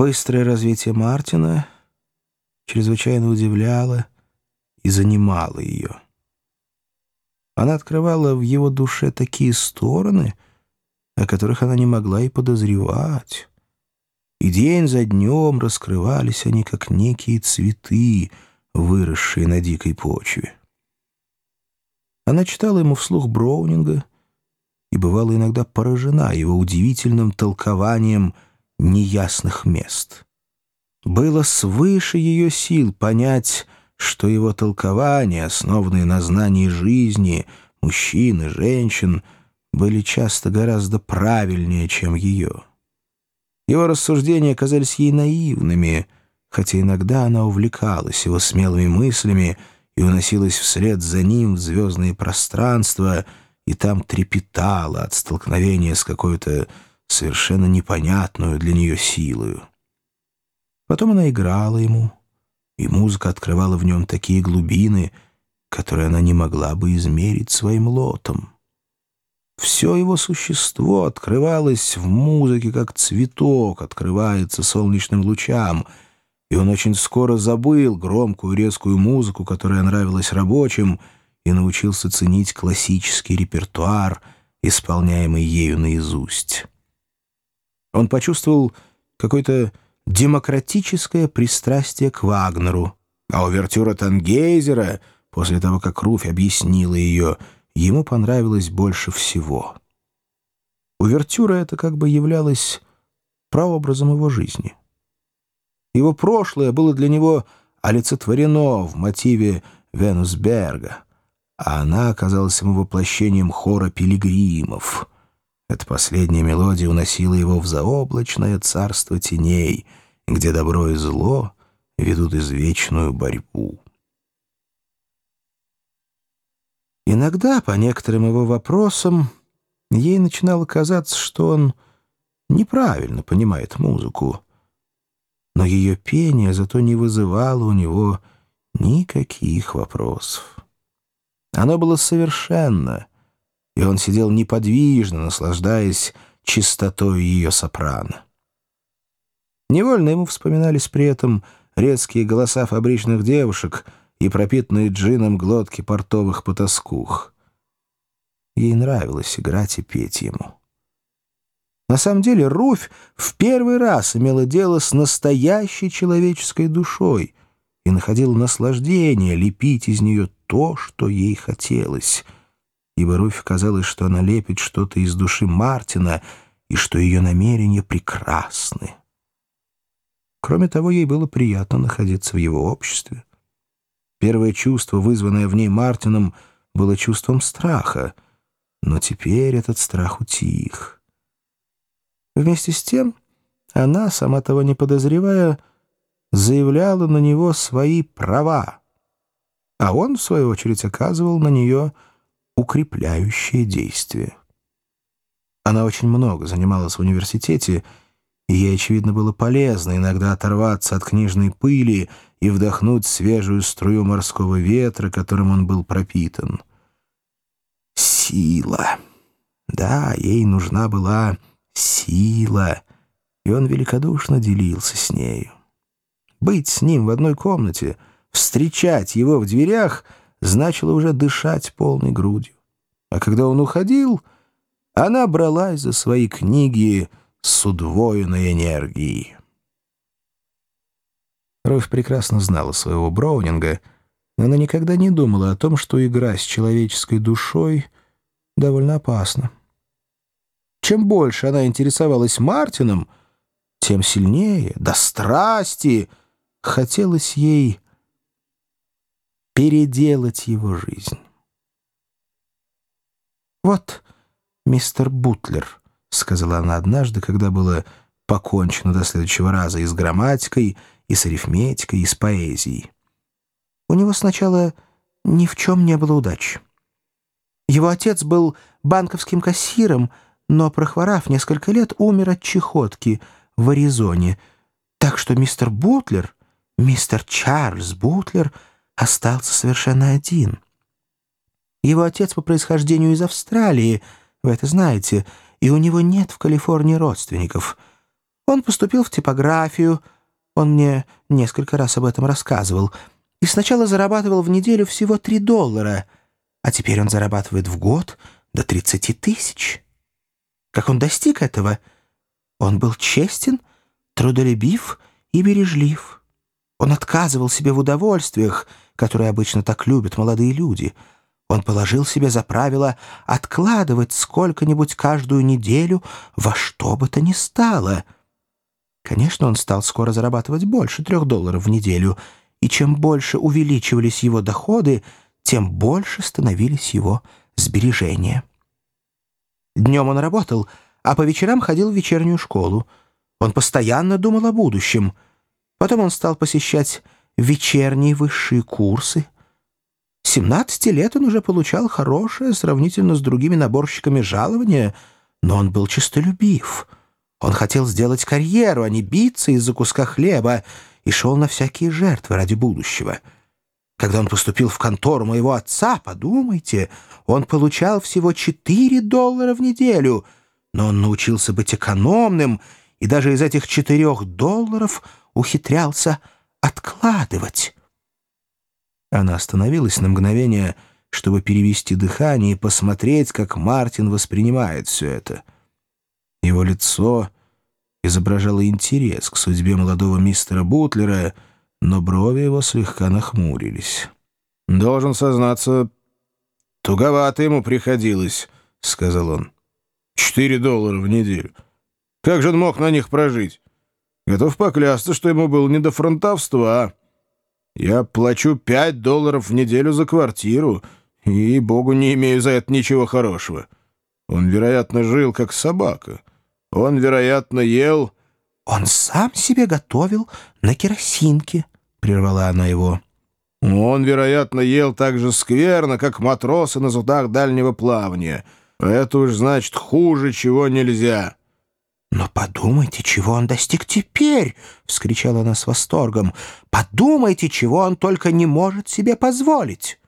Быстрое развитие Мартина чрезвычайно удивляло и занимало ее. Она открывала в его душе такие стороны, о которых она не могла и подозревать. И день за днем раскрывались они, как некие цветы, выросшие на дикой почве. Она читала ему вслух Броунинга и бывала иногда поражена его удивительным толкованием неясных мест. Было свыше ее сил понять, что его толкования, основанные на знании жизни, мужчин и женщин, были часто гораздо правильнее, чем ее. Его рассуждения казались ей наивными, хотя иногда она увлекалась его смелыми мыслями и уносилась вслед за ним в звездные пространства, и там трепетала от столкновения с какой-то совершенно непонятную для нее силою. Потом она играла ему, и музыка открывала в нем такие глубины, которые она не могла бы измерить своим лотом. Все его существо открывалось в музыке, как цветок открывается солнечным лучам, и он очень скоро забыл громкую резкую музыку, которая нравилась рабочим, и научился ценить классический репертуар, исполняемый ею наизусть. Он почувствовал какое-то демократическое пристрастие к Вагнеру, а увертюра Тангейзера, после того, как Руфь объяснила ее, ему понравилась больше всего. Увертюра это как бы являлась прообразом его жизни. Его прошлое было для него олицетворено в мотиве Венусберга, а она оказалась ему воплощением хора пилигримов — эта последняя мелодия уносила его в заоблачное царство теней, где добро и зло ведут извечную борьбу. Иногда, по некоторым его вопросам, ей начинало казаться, что он неправильно понимает музыку, но ее пение зато не вызывало у него никаких вопросов. Оно было совершенно — и он сидел неподвижно, наслаждаясь чистотой ее сопрано. Невольно ему вспоминались при этом резкие голоса фабричных девушек и пропитанные джином глотки портовых потаскух. Ей нравилось играть и петь ему. На самом деле Руфь в первый раз имела дело с настоящей человеческой душой и находила наслаждение лепить из нее то, что ей хотелось — ибо Руфь казалось, что она лепит что-то из души Мартина и что ее намерения прекрасны. Кроме того, ей было приятно находиться в его обществе. Первое чувство, вызванное в ней Мартином, было чувством страха, но теперь этот страх утих. Вместе с тем она, сама того не подозревая, заявляла на него свои права, а он, в свою очередь, оказывал на нее укрепляющее действие. Она очень много занималась в университете, и ей, очевидно, было полезно иногда оторваться от книжной пыли и вдохнуть свежую струю морского ветра, которым он был пропитан. Сила. Да, ей нужна была сила, и он великодушно делился с нею. Быть с ним в одной комнате, встречать его в дверях — значило уже дышать полной грудью. А когда он уходил, она бралась за свои книги с удвоенной энергией. Руфь прекрасно знала своего Броунинга, но она никогда не думала о том, что игра с человеческой душой довольно опасна. Чем больше она интересовалась Мартином, тем сильнее, до страсти, хотелось ей переделать его жизнь. «Вот мистер Бутлер», — сказала она однажды, когда было покончено до следующего раза и с грамматикой, и с арифметикой, и с поэзией. У него сначала ни в чем не было удачи. Его отец был банковским кассиром, но, прохворав несколько лет, умер от чехотки в Аризоне. Так что мистер Бутлер, мистер Чарльз Бутлер — остался совершенно один. Его отец по происхождению из Австралии, вы это знаете, и у него нет в Калифорнии родственников. Он поступил в типографию, он мне несколько раз об этом рассказывал, и сначала зарабатывал в неделю всего 3 доллара, а теперь он зарабатывает в год до 30 тысяч. Как он достиг этого? Он был честен, трудолюбив и бережлив. Он отказывал себе в удовольствиях, которые обычно так любят молодые люди. Он положил себе за правило откладывать сколько-нибудь каждую неделю во что бы то ни стало. Конечно, он стал скоро зарабатывать больше трех долларов в неделю, и чем больше увеличивались его доходы, тем больше становились его сбережения. Днем он работал, а по вечерам ходил в вечернюю школу. Он постоянно думал о будущем. Потом он стал посещать вечерние высшие курсы. 17 лет он уже получал хорошее сравнительно с другими наборщиками жалования, но он был честолюбив. Он хотел сделать карьеру, а не биться из-за куска хлеба, и шел на всякие жертвы ради будущего. Когда он поступил в контору моего отца, подумайте, он получал всего 4 доллара в неделю, но он научился быть экономным и даже из этих 4 долларов ухитрялся откладывать. Она остановилась на мгновение, чтобы перевести дыхание и посмотреть, как Мартин воспринимает все это. Его лицо изображало интерес к судьбе молодого мистера Бутлера, но брови его слегка нахмурились. «Должен сознаться, туговато ему приходилось», — сказал он. «Четыре доллара в неделю. Как же он мог на них прожить? Готов поклясться, что ему было не до фронтовства. Я плачу пять долларов в неделю за квартиру, и, богу, не имею за это ничего хорошего. Он, вероятно, жил как собака. Он, вероятно, ел... «Он сам себе готовил на керосинке», — прервала она его. «Он, вероятно, ел так же скверно, как матросы на судах дальнего плавания. Это уж значит хуже, чего нельзя». «Но подумайте, чего он достиг теперь!» — вскричала она с восторгом. «Подумайте, чего он только не может себе позволить!»